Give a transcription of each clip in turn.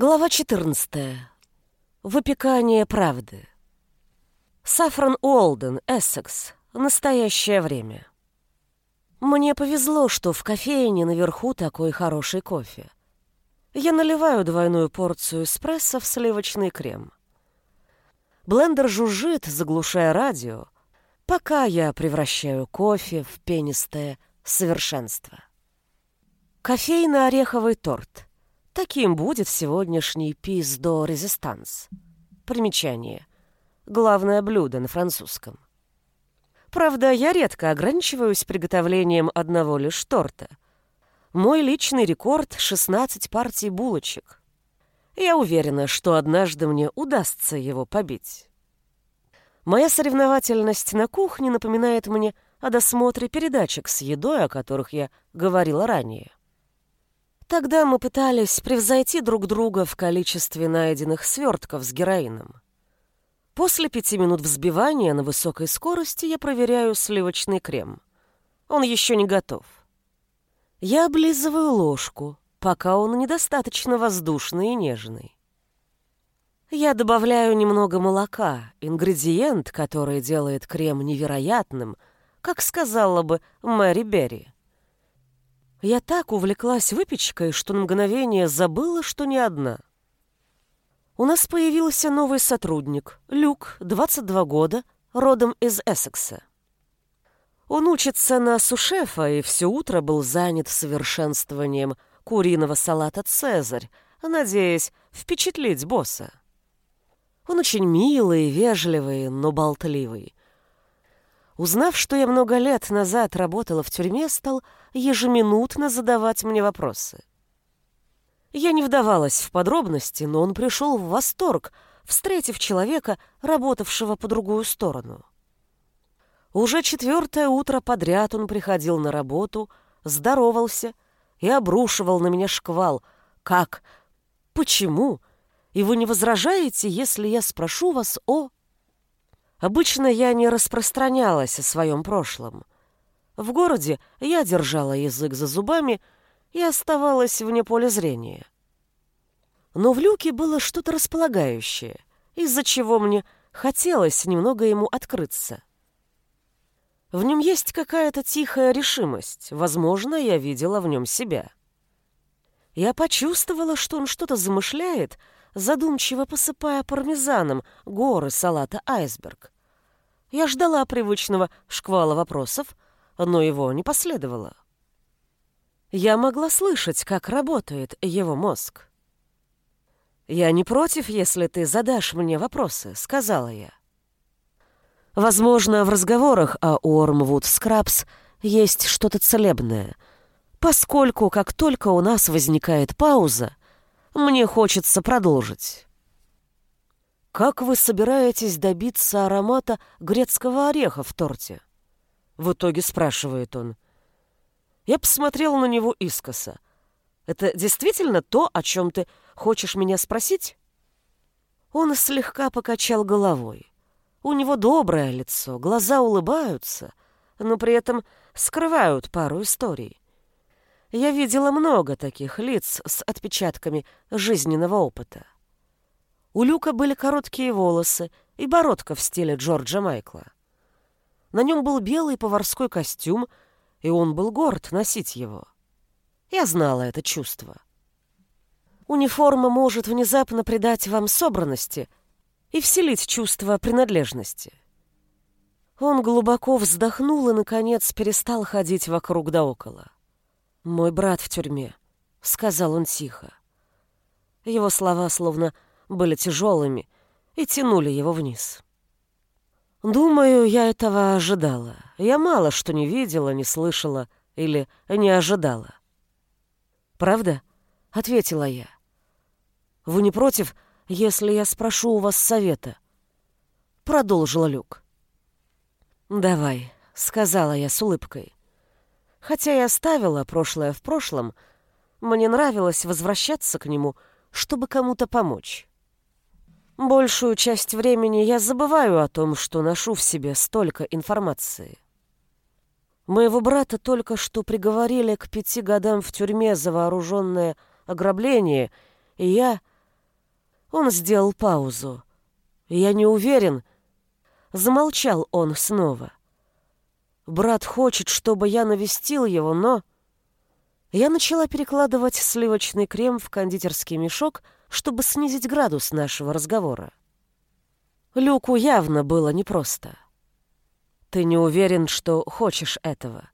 Глава 14. Выпекание правды. Сафран Уолден, Эссекс. Настоящее время. Мне повезло, что в кофейне наверху такой хороший кофе. Я наливаю двойную порцию эспрессо в сливочный крем. Блендер жужжит, заглушая радио, пока я превращаю кофе в пенистое совершенство. Кофейно-ореховый торт — Таким будет сегодняшний пиз до резистанс. Примечание. Главное блюдо на французском. Правда, я редко ограничиваюсь приготовлением одного лишь торта. Мой личный рекорд — 16 партий булочек. Я уверена, что однажды мне удастся его побить. Моя соревновательность на кухне напоминает мне о досмотре передачек с едой, о которых я говорила ранее. Тогда мы пытались превзойти друг друга в количестве найденных свертков с героином. После пяти минут взбивания на высокой скорости я проверяю сливочный крем. Он еще не готов. Я облизываю ложку, пока он недостаточно воздушный и нежный. Я добавляю немного молока, ингредиент, который делает крем невероятным, как сказала бы Мэри Берри. Я так увлеклась выпечкой, что на мгновение забыла, что не одна. У нас появился новый сотрудник, Люк, 22 года, родом из Эссекса. Он учится на сушефа и все утро был занят совершенствованием куриного салата «Цезарь», надеясь впечатлить босса. Он очень милый, вежливый, но болтливый. Узнав, что я много лет назад работала в тюрьме, стал ежеминутно задавать мне вопросы. Я не вдавалась в подробности, но он пришел в восторг, встретив человека, работавшего по другую сторону. Уже четвертое утро подряд он приходил на работу, здоровался и обрушивал на меня шквал. «Как? Почему? И вы не возражаете, если я спрошу вас о...» Обычно я не распространялась о своем прошлом. В городе я держала язык за зубами и оставалась вне поля зрения. Но в люке было что-то располагающее, из-за чего мне хотелось немного ему открыться. В нем есть какая-то тихая решимость, возможно, я видела в нем себя. Я почувствовала, что он что-то замышляет, задумчиво посыпая пармезаном горы салата «Айсберг». Я ждала привычного шквала вопросов, но его не последовало. Я могла слышать, как работает его мозг. «Я не против, если ты задашь мне вопросы», — сказала я. Возможно, в разговорах о Уормвуд Скрабс есть что-то целебное, поскольку как только у нас возникает пауза, мне хочется продолжить. Как вы собираетесь добиться аромата грецкого ореха в торте? В итоге спрашивает он. Я посмотрел на него искоса. Это действительно то, о чем ты хочешь меня спросить? Он слегка покачал головой. У него доброе лицо, глаза улыбаются, но при этом скрывают пару историй. Я видела много таких лиц с отпечатками жизненного опыта. У Люка были короткие волосы и бородка в стиле Джорджа Майкла. На нем был белый поварской костюм, и он был горд носить его. Я знала это чувство. Униформа может внезапно придать вам собранности и вселить чувство принадлежности. Он глубоко вздохнул и, наконец, перестал ходить вокруг да около. «Мой брат в тюрьме», — сказал он тихо. Его слова словно были тяжелыми и тянули его вниз. Думаю, я этого ожидала. Я мало что не видела, не слышала или не ожидала. «Правда?» — ответила я. «Вы не против, если я спрошу у вас совета?» Продолжила Люк. «Давай», — сказала я с улыбкой. Хотя я оставила прошлое в прошлом, мне нравилось возвращаться к нему, чтобы кому-то помочь. Большую часть времени я забываю о том, что ношу в себе столько информации. Моего брата только что приговорили к пяти годам в тюрьме за вооруженное ограбление, и я, Он сделал паузу. «Я не уверен». Замолчал он снова. «Брат хочет, чтобы я навестил его, но...» Я начала перекладывать сливочный крем в кондитерский мешок, чтобы снизить градус нашего разговора. Люку явно было непросто. «Ты не уверен, что хочешь этого?»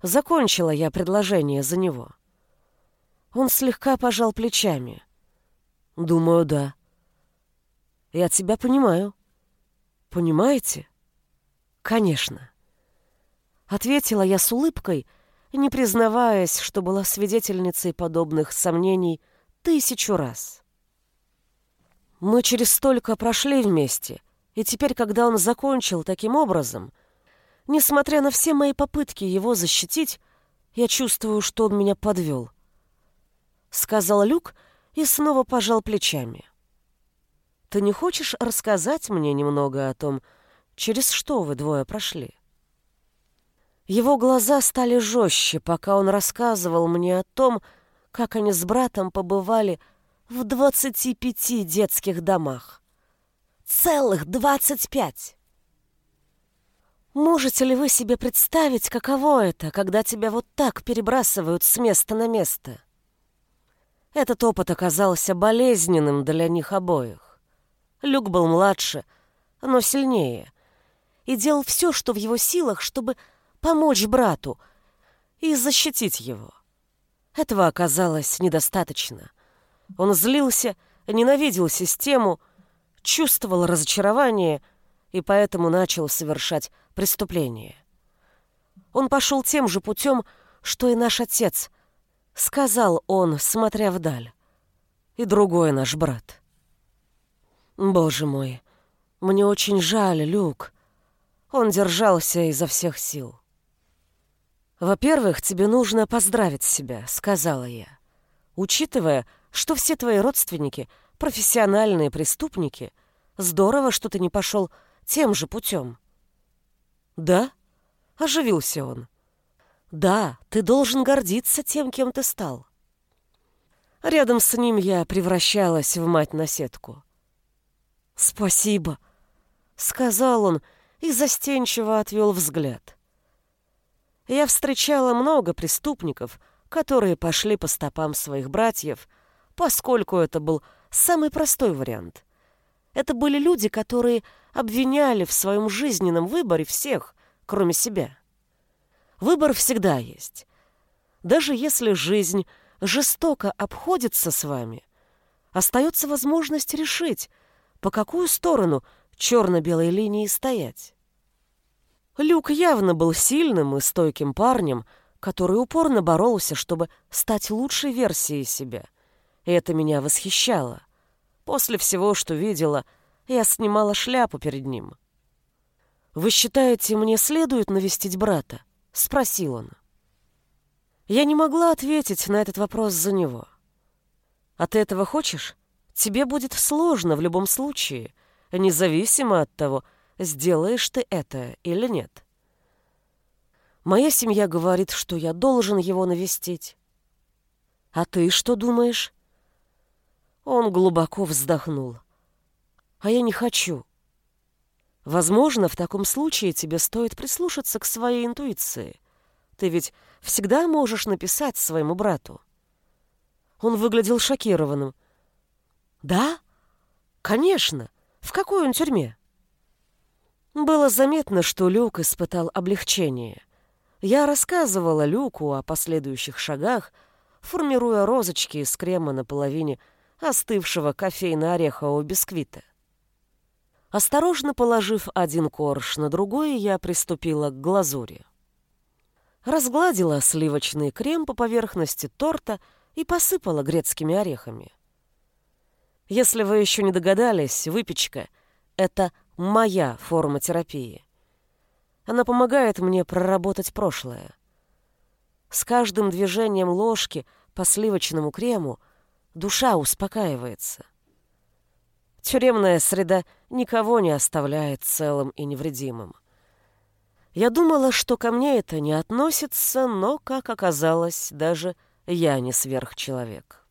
Закончила я предложение за него. Он слегка пожал плечами. «Думаю, да». «Я тебя понимаю». «Понимаете?» «Конечно». Ответила я с улыбкой, не признаваясь, что была свидетельницей подобных сомнений тысячу раз. Мы через столько прошли вместе, и теперь, когда он закончил таким образом, несмотря на все мои попытки его защитить, я чувствую, что он меня подвел. Сказал Люк и снова пожал плечами. Ты не хочешь рассказать мне немного о том, через что вы двое прошли? Его глаза стали жестче, пока он рассказывал мне о том, как они с братом побывали в двадцати пяти детских домах. Целых двадцать пять! Можете ли вы себе представить, каково это, когда тебя вот так перебрасывают с места на место? Этот опыт оказался болезненным для них обоих. Люк был младше, но сильнее, и делал все, что в его силах, чтобы помочь брату и защитить его. Этого оказалось недостаточно. Он злился, ненавидел систему, чувствовал разочарование и поэтому начал совершать преступление. Он пошел тем же путем, что и наш отец, сказал он, смотря вдаль, и другой наш брат. Боже мой, мне очень жаль, Люк. Он держался изо всех сил. «Во-первых, тебе нужно поздравить себя», — сказала я. «Учитывая, что все твои родственники — профессиональные преступники, здорово, что ты не пошел тем же путем». «Да?» — оживился он. «Да, ты должен гордиться тем, кем ты стал». Рядом с ним я превращалась в мать на сетку. «Спасибо», — сказал он и застенчиво отвел взгляд. Я встречала много преступников, которые пошли по стопам своих братьев, поскольку это был самый простой вариант. Это были люди, которые обвиняли в своем жизненном выборе всех, кроме себя. Выбор всегда есть. Даже если жизнь жестоко обходится с вами, остается возможность решить, по какую сторону черно-белой линии стоять. Люк явно был сильным и стойким парнем, который упорно боролся, чтобы стать лучшей версией себя. И это меня восхищало. После всего, что видела, я снимала шляпу перед ним. «Вы считаете, мне следует навестить брата?» — спросил он. Я не могла ответить на этот вопрос за него. «А ты этого хочешь? Тебе будет сложно в любом случае, независимо от того, сделаешь ты это или нет. Моя семья говорит, что я должен его навестить. А ты что думаешь? Он глубоко вздохнул. А я не хочу. Возможно, в таком случае тебе стоит прислушаться к своей интуиции. Ты ведь всегда можешь написать своему брату. Он выглядел шокированным. Да? Конечно. В какой он тюрьме? Было заметно, что Люк испытал облегчение. Я рассказывала Люку о последующих шагах, формируя розочки из крема на половине остывшего кофейно-орехового бисквита. Осторожно положив один корж на другой, я приступила к глазури. Разгладила сливочный крем по поверхности торта и посыпала грецкими орехами. Если вы еще не догадались, выпечка — это моя форма терапии. Она помогает мне проработать прошлое. С каждым движением ложки по сливочному крему душа успокаивается. Тюремная среда никого не оставляет целым и невредимым. Я думала, что ко мне это не относится, но, как оказалось, даже я не сверхчеловек.